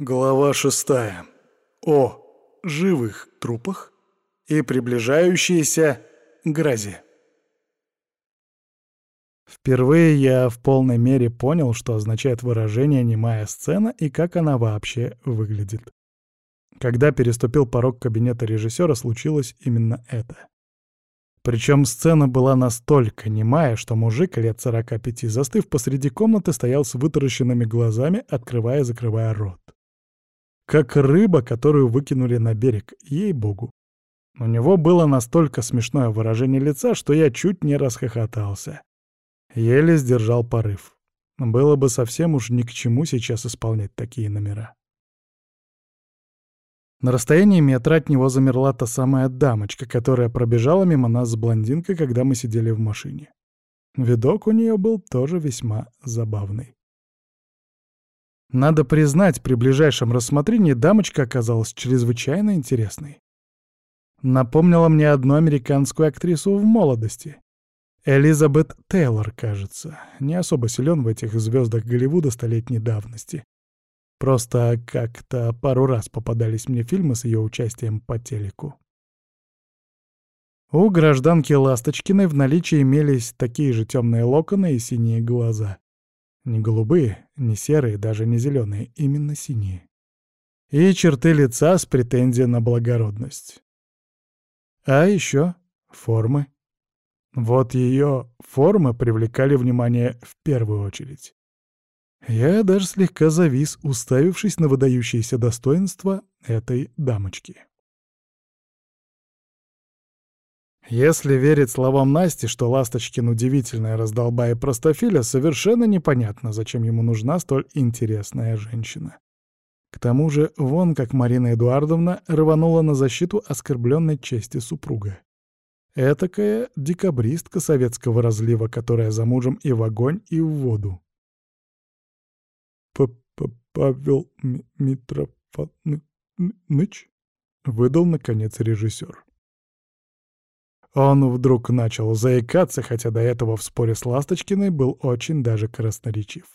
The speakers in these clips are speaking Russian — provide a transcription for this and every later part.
Глава шестая. О живых трупах и приближающейся грозе. Впервые я в полной мере понял, что означает выражение «немая сцена» и как она вообще выглядит. Когда переступил порог кабинета режиссера, случилось именно это. Причем сцена была настолько немая, что мужик лет 45, застыв посреди комнаты, стоял с вытаращенными глазами, открывая и закрывая рот. Как рыба, которую выкинули на берег, ей-богу. У него было настолько смешное выражение лица, что я чуть не расхохотался. Еле сдержал порыв. Было бы совсем уж ни к чему сейчас исполнять такие номера. На расстоянии метра от него замерла та самая дамочка, которая пробежала мимо нас с блондинкой, когда мы сидели в машине. Видок у нее был тоже весьма забавный. Надо признать, при ближайшем рассмотрении дамочка оказалась чрезвычайно интересной. Напомнила мне одну американскую актрису в молодости. Элизабет Тейлор, кажется. Не особо силен в этих звездах Голливуда столетней давности. Просто как-то пару раз попадались мне фильмы с ее участием по телеку. У гражданки Ласточкиной в наличии имелись такие же темные локоны и синие глаза. Не голубые, не серые, даже не зеленые, именно синие. И черты лица с претензией на благородность. А еще формы. Вот ее формы привлекали внимание в первую очередь. Я даже слегка завис, уставившись на выдающиеся достоинства этой дамочки. Если верить словам Насти, что Ласточкин удивительная раздолба и простофиля, совершенно непонятно, зачем ему нужна столь интересная женщина. К тому же, вон как Марина Эдуардовна рванула на защиту оскорбленной чести супруга. Этакая декабристка советского разлива, которая за мужем и в огонь, и в воду. П -п «Павел Митрофанович?» — выдал, наконец, режиссер. Он вдруг начал заикаться, хотя до этого в споре с Ласточкиной был очень даже красноречив.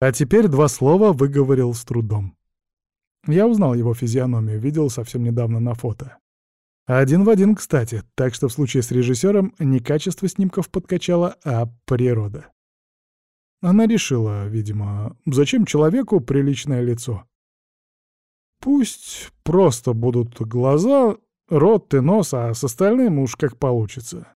А теперь два слова выговорил с трудом. Я узнал его физиономию, видел совсем недавно на фото. Один в один, кстати, так что в случае с режиссером не качество снимков подкачало, а природа. Она решила, видимо, зачем человеку приличное лицо. Пусть просто будут глаза, Рот и нос, а с остальным уж как получится.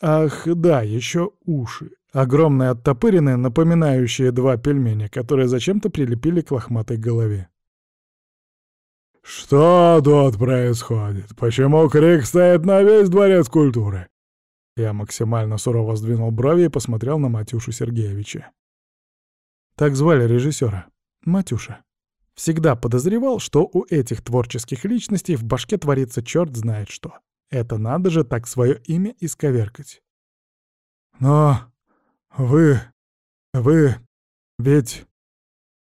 Ах, да, еще уши. Огромные оттопыренные, напоминающие два пельменя, которые зачем-то прилепили к лохматой голове. «Что тут происходит? Почему крик стоит на весь дворец культуры?» Я максимально сурово сдвинул брови и посмотрел на Матюшу Сергеевича. Так звали режиссера. Матюша. Всегда подозревал, что у этих творческих личностей в башке творится черт знает что. Это надо же так свое имя исковеркать. Но вы... вы... ведь...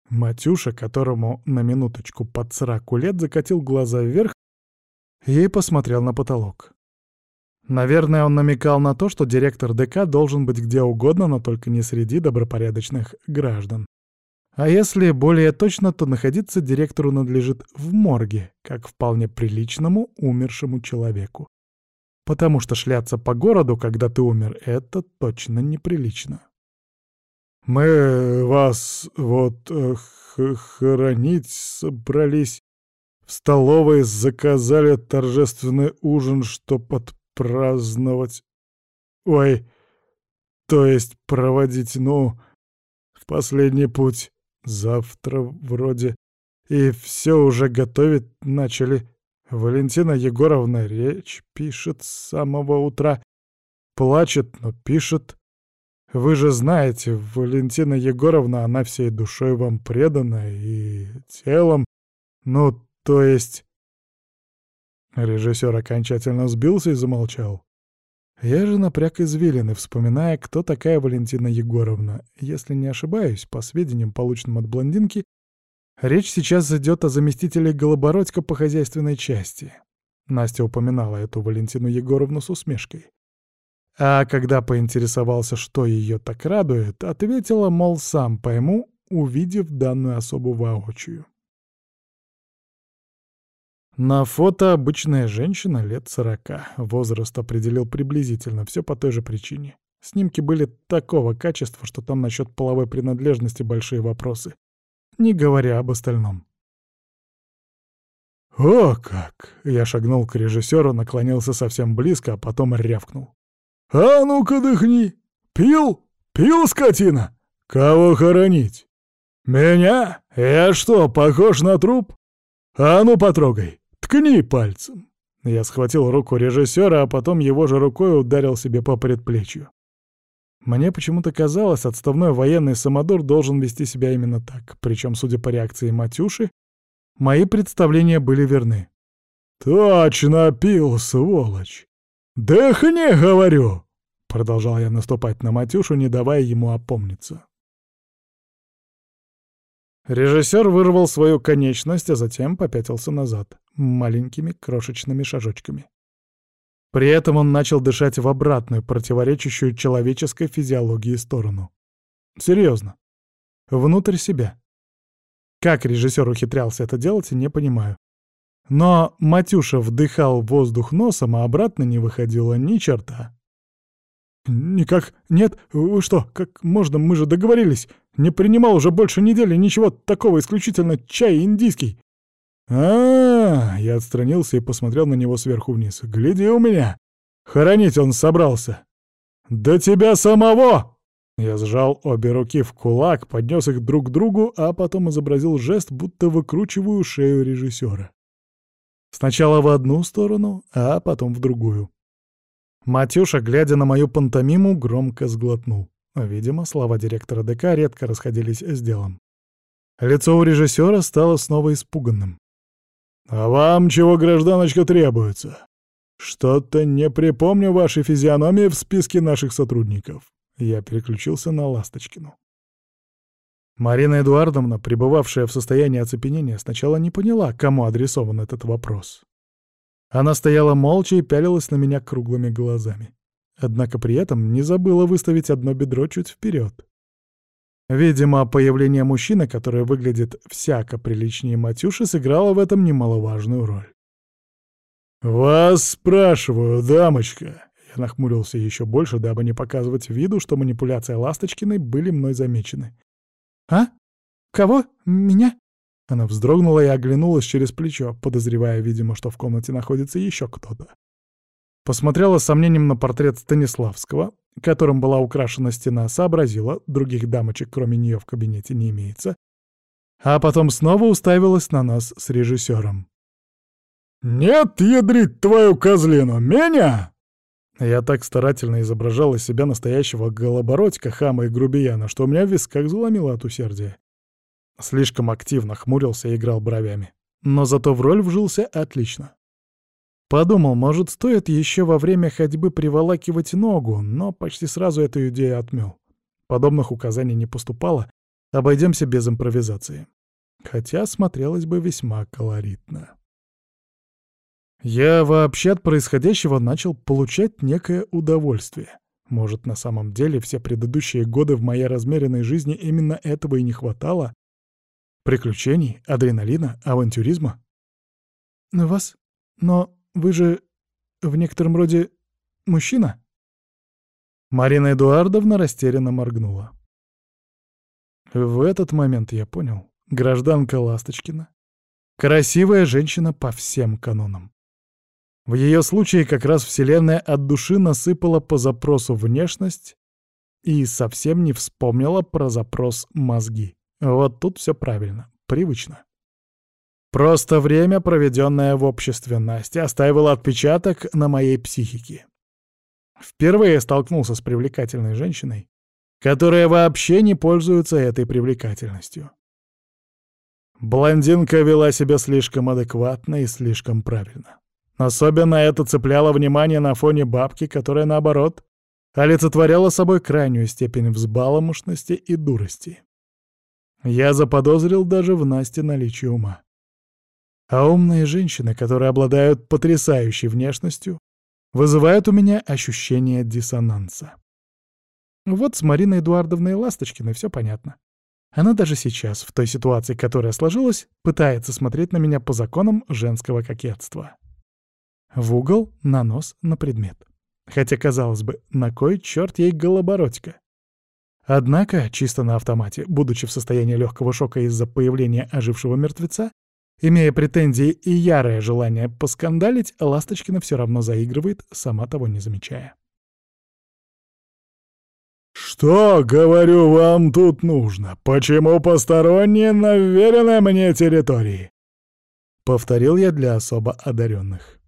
Матюша, которому на минуточку под сраку лет закатил глаза вверх и посмотрел на потолок. Наверное, он намекал на то, что директор ДК должен быть где угодно, но только не среди добропорядочных граждан. А если более точно, то находиться директору надлежит в морге, как вполне приличному умершему человеку. Потому что шляться по городу, когда ты умер, это точно неприлично. «Мы вас вот э, хоронить собрались. В столовой заказали торжественный ужин, чтоб отпраздновать... Ой, то есть проводить, ну, в последний путь. Завтра вроде. И все уже готовить начали. Валентина Егоровна речь пишет с самого утра. Плачет, но пишет. Вы же знаете, Валентина Егоровна, она всей душой вам предана и телом. Ну, то есть... Режиссер окончательно сбился и замолчал. Я же напряг извилины, вспоминая, кто такая Валентина Егоровна. Если не ошибаюсь, по сведениям, полученным от блондинки, речь сейчас идет о заместителе Голобородька по хозяйственной части. Настя упоминала эту Валентину Егоровну с усмешкой. А когда поинтересовался, что ее так радует, ответила, мол, сам пойму, увидев данную особу воочию. На фото обычная женщина лет сорока. Возраст определил приблизительно, все по той же причине. Снимки были такого качества, что там насчет половой принадлежности большие вопросы. Не говоря об остальном. «О как!» — я шагнул к режиссеру, наклонился совсем близко, а потом рявкнул. «А ну-ка дыхни! Пил? Пил, скотина? Кого хоронить? Меня? Я что, похож на труп? А ну потрогай, ткни пальцем!» Я схватил руку режиссера, а потом его же рукой ударил себе по предплечью. Мне почему-то казалось, отставной военный самодур должен вести себя именно так, причем, судя по реакции Матюши, мои представления были верны. «Точно пил, сволочь! Дыхни, говорю!» Продолжал я наступать на Матюшу, не давая ему опомниться. Режиссер вырвал свою конечность, а затем попятился назад, маленькими крошечными шажочками. При этом он начал дышать в обратную, противоречащую человеческой физиологии сторону. Серьезно. Внутрь себя. Как режиссер ухитрялся это делать, не понимаю. Но Матюша вдыхал воздух носом, а обратно не выходило ни черта. «Никак нет? Вы что, как можно? Мы же договорились. Не принимал уже больше недели ничего такого, исключительно чай индийский». А, -а, а Я отстранился и посмотрел на него сверху вниз. «Гляди у меня! Хоронить он собрался!» «Да тебя самого!» Я сжал обе руки в кулак, поднес их друг к другу, а потом изобразил жест, будто выкручиваю шею режиссера. Сначала в одну сторону, а потом в другую. Матюша, глядя на мою пантомиму, громко сглотнул. Видимо, слова директора ДК редко расходились с делом. Лицо у режиссера стало снова испуганным. «А вам чего, гражданочка, требуется? Что-то не припомню вашей физиономии в списке наших сотрудников». Я переключился на Ласточкину. Марина Эдуардовна, пребывавшая в состоянии оцепенения, сначала не поняла, кому адресован этот вопрос. Она стояла молча и пялилась на меня круглыми глазами. Однако при этом не забыла выставить одно бедро чуть вперед. Видимо, появление мужчины, который выглядит всяко приличнее Матюши, сыграло в этом немаловажную роль. «Вас спрашиваю, дамочка!» Я нахмурился еще больше, дабы не показывать виду, что манипуляции Ласточкиной были мной замечены. «А? Кого? Меня?» Она вздрогнула и оглянулась через плечо, подозревая, видимо, что в комнате находится еще кто-то. Посмотрела с сомнением на портрет Станиславского, которым была украшена стена, сообразила, других дамочек кроме нее в кабинете не имеется, а потом снова уставилась на нас с режиссером. «Нет, ядрить твою козлину, меня!» Я так старательно изображал из себя настоящего голобородька, хама и грубияна, что у меня в висках заломило от усердия. Слишком активно хмурился и играл бровями. Но зато в роль вжился отлично. Подумал, может, стоит еще во время ходьбы приволакивать ногу, но почти сразу эту идею отмел. Подобных указаний не поступало, обойдемся без импровизации. Хотя смотрелось бы весьма колоритно. Я вообще от происходящего начал получать некое удовольствие. Может, на самом деле все предыдущие годы в моей размеренной жизни именно этого и не хватало? Приключений, адреналина, авантюризма? «Вас? Но вы же в некотором роде мужчина?» Марина Эдуардовна растерянно моргнула. В этот момент я понял. Гражданка Ласточкина. Красивая женщина по всем канонам. В ее случае как раз Вселенная от души насыпала по запросу внешность и совсем не вспомнила про запрос мозги. Вот тут все правильно, привычно. Просто время, проведенное в обществе Насти, оставило отпечаток на моей психике. Впервые столкнулся с привлекательной женщиной, которая вообще не пользуется этой привлекательностью. Блондинка вела себя слишком адекватно и слишком правильно. Особенно это цепляло внимание на фоне бабки, которая, наоборот, олицетворяла собой крайнюю степень взбаломушности и дурости. Я заподозрил даже в Насте наличие ума. А умные женщины, которые обладают потрясающей внешностью, вызывают у меня ощущение диссонанса. Вот с Мариной Эдуардовной Ласточкиной все понятно. Она даже сейчас, в той ситуации, которая сложилась, пытается смотреть на меня по законам женского кокетства. В угол, на нос, на предмет. Хотя, казалось бы, на кой черт ей голобородька? Однако, чисто на автомате, будучи в состоянии легкого шока из-за появления ожившего мертвеца, имея претензии и ярое желание поскандалить, Ласточкина все равно заигрывает, сама того не замечая. «Что, говорю, вам тут нужно? Почему посторонние на веренной мне территории?» Повторил я для особо одаренных.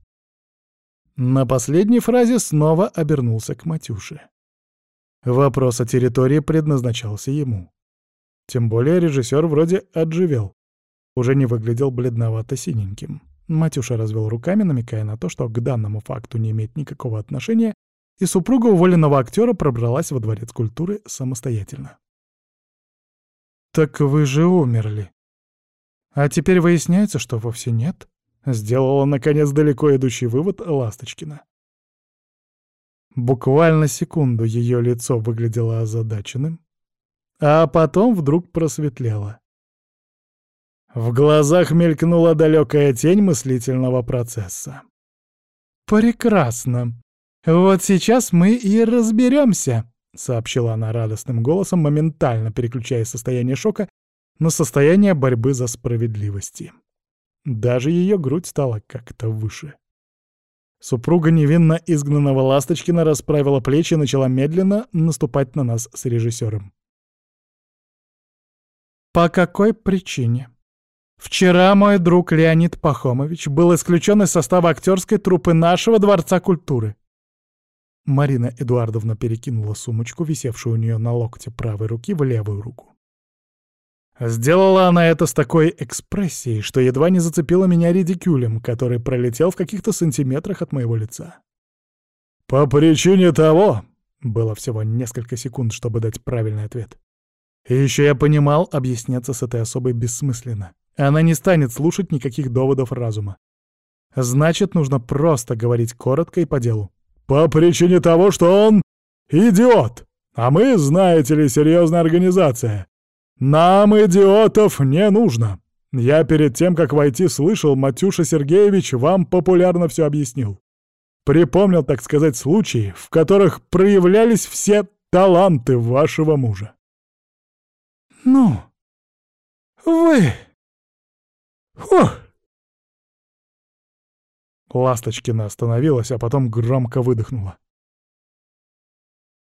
На последней фразе снова обернулся к Матюше. Вопрос о территории предназначался ему. Тем более режиссер вроде отживел. Уже не выглядел бледновато-синеньким. Матюша развел руками, намекая на то, что к данному факту не имеет никакого отношения, и супруга уволенного актера пробралась во дворец культуры самостоятельно. «Так вы же умерли. А теперь выясняется, что вовсе нет?» — сделала, наконец, далеко идущий вывод Ласточкина. Буквально секунду ее лицо выглядело озадаченным, а потом вдруг просветлело. В глазах мелькнула далекая тень мыслительного процесса. «Прекрасно. Вот сейчас мы и разберемся», — сообщила она радостным голосом, моментально переключая состояние шока на состояние борьбы за справедливость. Даже ее грудь стала как-то выше. Супруга невинно изгнанного Ласточкина расправила плечи и начала медленно наступать на нас с режиссером. «По какой причине?» Вчера мой друг Леонид Пахомович был исключен из состава актерской труппы нашего Дворца культуры. Марина Эдуардовна перекинула сумочку, висевшую у нее на локте правой руки, в левую руку. Сделала она это с такой экспрессией, что едва не зацепила меня редикюлем, который пролетел в каких-то сантиметрах от моего лица. «По причине того...» Было всего несколько секунд, чтобы дать правильный ответ. Еще я понимал, объясняться с этой особой бессмысленно. Она не станет слушать никаких доводов разума. Значит, нужно просто говорить коротко и по делу. «По причине того, что он идиот! А мы, знаете ли, серьезная организация. «Нам идиотов не нужно. Я перед тем, как войти, слышал, Матюша Сергеевич вам популярно все объяснил. Припомнил, так сказать, случаи, в которых проявлялись все таланты вашего мужа». «Ну, вы... Фух!» Ласточкина остановилась, а потом громко выдохнула.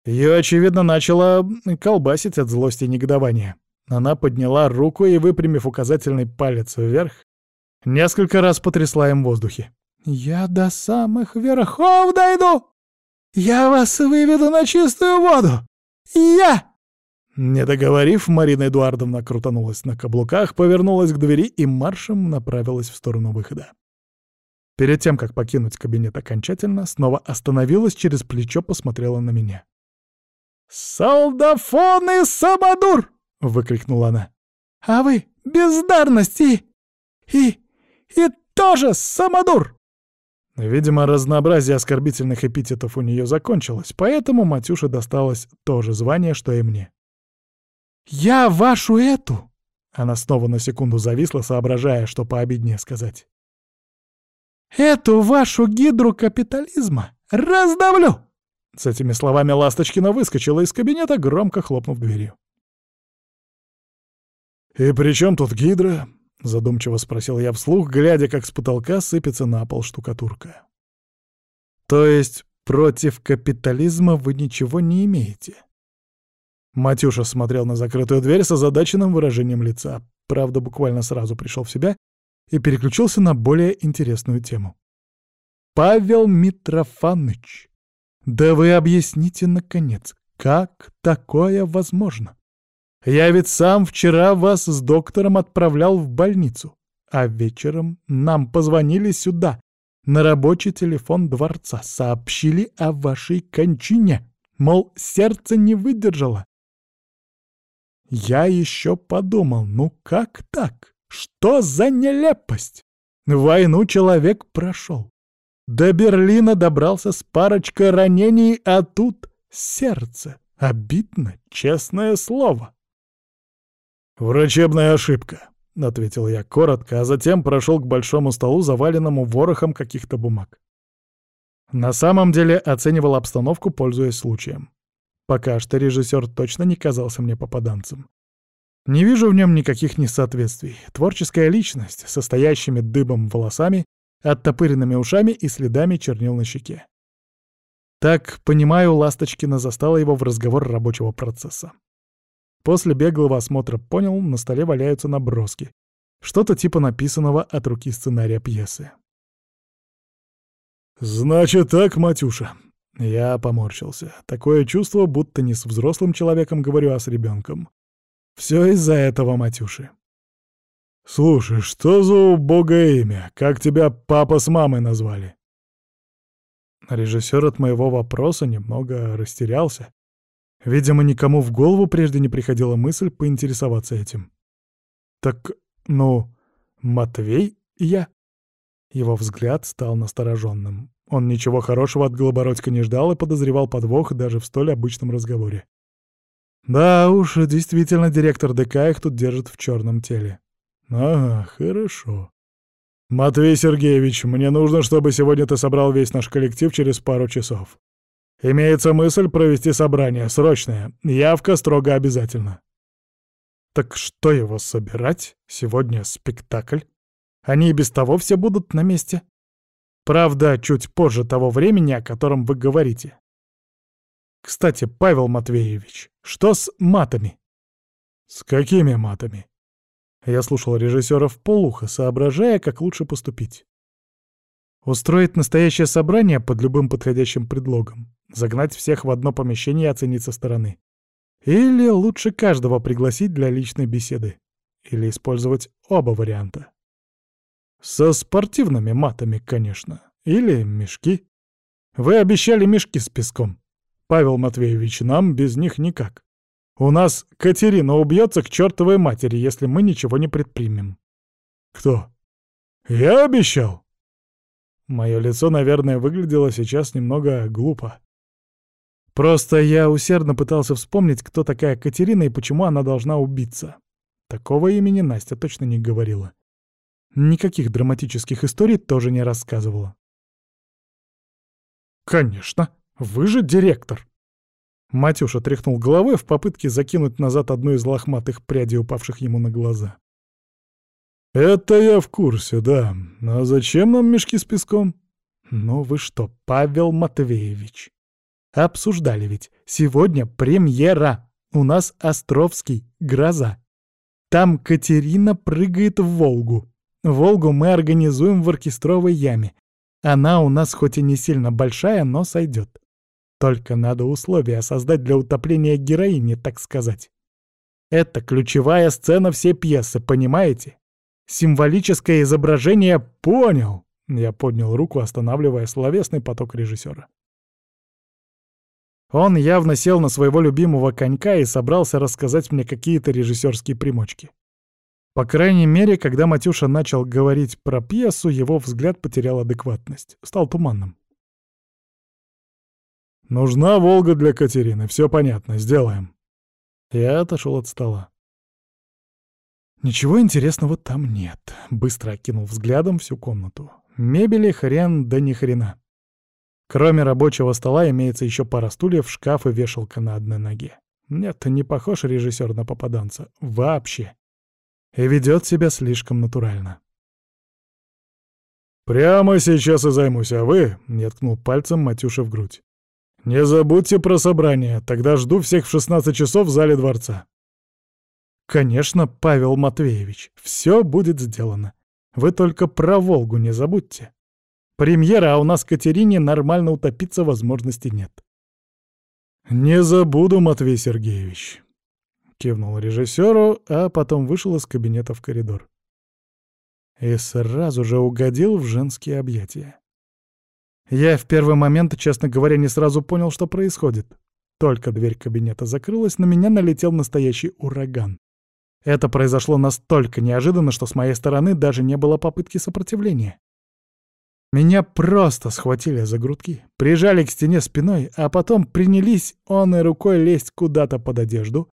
Ее, очевидно, начало колбасить от злости и негодования. Она подняла руку и, выпрямив указательный палец вверх, несколько раз потрясла им в воздухе. «Я до самых верхов дойду! Я вас выведу на чистую воду! Я!» Не договорив, Марина Эдуардовна крутанулась на каблуках, повернулась к двери и маршем направилась в сторону выхода. Перед тем, как покинуть кабинет окончательно, снова остановилась, через плечо посмотрела на меня. «Солдафон и Самодур!» — выкрикнула она. «А вы бездарность и... и... и тоже самодур!» Видимо, разнообразие оскорбительных эпитетов у нее закончилось, поэтому Матюше досталось то же звание, что и мне. «Я вашу эту!» Она снова на секунду зависла, соображая, что пообиднее сказать. «Эту вашу гидру капитализма раздавлю!» С этими словами Ласточкина выскочила из кабинета, громко хлопнув дверью. «И при чем тут гидра?» — задумчиво спросил я вслух, глядя, как с потолка сыпется на пол штукатурка. «То есть против капитализма вы ничего не имеете?» Матюша смотрел на закрытую дверь с озадаченным выражением лица, правда, буквально сразу пришел в себя и переключился на более интересную тему. «Павел Митрофаныч, да вы объясните, наконец, как такое возможно?» Я ведь сам вчера вас с доктором отправлял в больницу, а вечером нам позвонили сюда, на рабочий телефон дворца, сообщили о вашей кончине, мол, сердце не выдержало. Я еще подумал, ну как так? Что за нелепость? Войну человек прошел. До Берлина добрался с парочкой ранений, а тут сердце. Обидно, честное слово. «Врачебная ошибка», — ответил я коротко, а затем прошел к большому столу, заваленному ворохом каких-то бумаг. На самом деле оценивал обстановку, пользуясь случаем. Пока что режиссер точно не казался мне попаданцем. Не вижу в нем никаких несоответствий. Творческая личность, состоящими дыбом волосами, оттопыренными ушами и следами чернил на щеке. Так, понимаю, Ласточкина застала его в разговор рабочего процесса. После беглого осмотра понял, на столе валяются наброски. Что-то типа написанного от руки сценария пьесы. «Значит так, Матюша». Я поморщился. Такое чувство, будто не с взрослым человеком говорю, а с ребенком. Все из-за этого, Матюши. «Слушай, что за убогое имя? Как тебя папа с мамой назвали?» Режиссер от моего вопроса немного растерялся. Видимо, никому в голову прежде не приходила мысль поинтересоваться этим. «Так, ну, Матвей я?» Его взгляд стал настороженным. Он ничего хорошего от Голобородька не ждал и подозревал подвох даже в столь обычном разговоре. Да уж, действительно, директор ДК их тут держит в черном теле. Ага, хорошо. «Матвей Сергеевич, мне нужно, чтобы сегодня ты собрал весь наш коллектив через пару часов. Имеется мысль провести собрание, срочное. Явка строго обязательно». «Так что его собирать? Сегодня спектакль. Они и без того все будут на месте. Правда, чуть позже того времени, о котором вы говорите. Кстати, Павел Матвеевич, что с матами?» «С какими матами?» Я слушал режиссера в полухо, соображая, как лучше поступить. Устроить настоящее собрание под любым подходящим предлогом, загнать всех в одно помещение и оценить со стороны. Или лучше каждого пригласить для личной беседы. Или использовать оба варианта. Со спортивными матами, конечно. Или мешки. Вы обещали мешки с песком. Павел Матвеевич, нам без них никак. У нас Катерина убьется к чертовой матери, если мы ничего не предпримем. Кто? Я обещал. Мое лицо, наверное, выглядело сейчас немного глупо. Просто я усердно пытался вспомнить, кто такая Катерина и почему она должна убиться. Такого имени Настя точно не говорила. Никаких драматических историй тоже не рассказывала. «Конечно, вы же директор!» Матюша тряхнул головой в попытке закинуть назад одну из лохматых прядей, упавших ему на глаза. «Это я в курсе, да. А зачем нам мешки с песком?» «Ну вы что, Павел Матвеевич? Обсуждали ведь. Сегодня премьера. У нас Островский, гроза. Там Катерина прыгает в Волгу. Волгу мы организуем в оркестровой яме. Она у нас хоть и не сильно большая, но сойдет. Только надо условия создать для утопления героини, так сказать. Это ключевая сцена всей пьесы, понимаете? Символическое изображение «понял». Я поднял руку, останавливая словесный поток режиссера. Он явно сел на своего любимого конька и собрался рассказать мне какие-то режиссерские примочки. По крайней мере, когда Матюша начал говорить про пьесу, его взгляд потерял адекватность, стал туманным. Нужна Волга для Катерины, все понятно, сделаем. Я отошел от стола. Ничего интересного там нет. Быстро окинул взглядом всю комнату. Мебели хрен да ни хрена. Кроме рабочего стола имеется еще пара стульев, шкаф и вешалка на одной ноге. Нет, не похож режиссер на попаданца. Вообще. И ведет себя слишком натурально. «Прямо сейчас и займусь, а вы...» — не ткнул пальцем Матюша в грудь. «Не забудьте про собрание, тогда жду всех в 16 часов в зале дворца». «Конечно, Павел Матвеевич, все будет сделано. Вы только про Волгу не забудьте. Премьера, а у нас Катерине нормально утопиться возможности нет». «Не забуду, Матвей Сергеевич», — кивнул режиссеру, а потом вышел из кабинета в коридор. И сразу же угодил в женские объятия. Я в первый момент, честно говоря, не сразу понял, что происходит. Только дверь кабинета закрылась, на меня налетел настоящий ураган. Это произошло настолько неожиданно, что с моей стороны даже не было попытки сопротивления. Меня просто схватили за грудки, прижали к стене спиной, а потом принялись он и рукой лезть куда-то под одежду,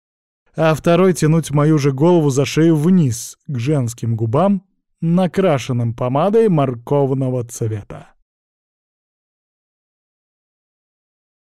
а второй тянуть мою же голову за шею вниз, к женским губам, накрашенным помадой морковного цвета.